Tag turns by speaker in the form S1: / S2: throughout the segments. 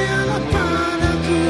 S1: yang apa aku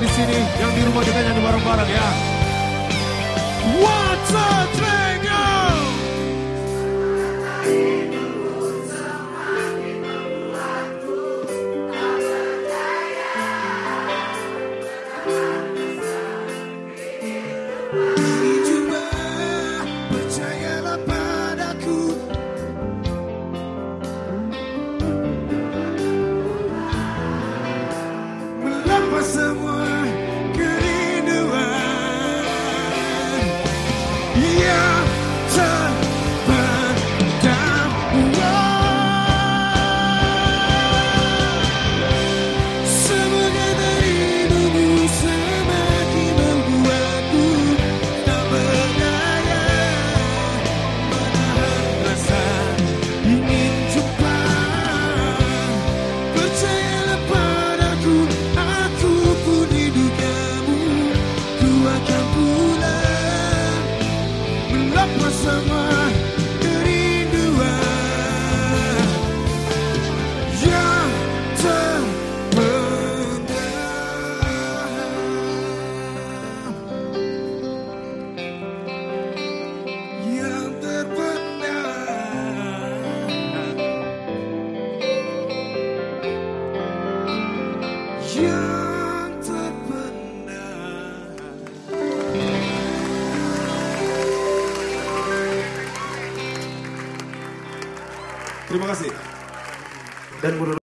S2: di sini, yang di rumah juga nyanyi bareng-bareng ya.
S1: One, two, three, go!
S2: Terima kasih. Dan menurut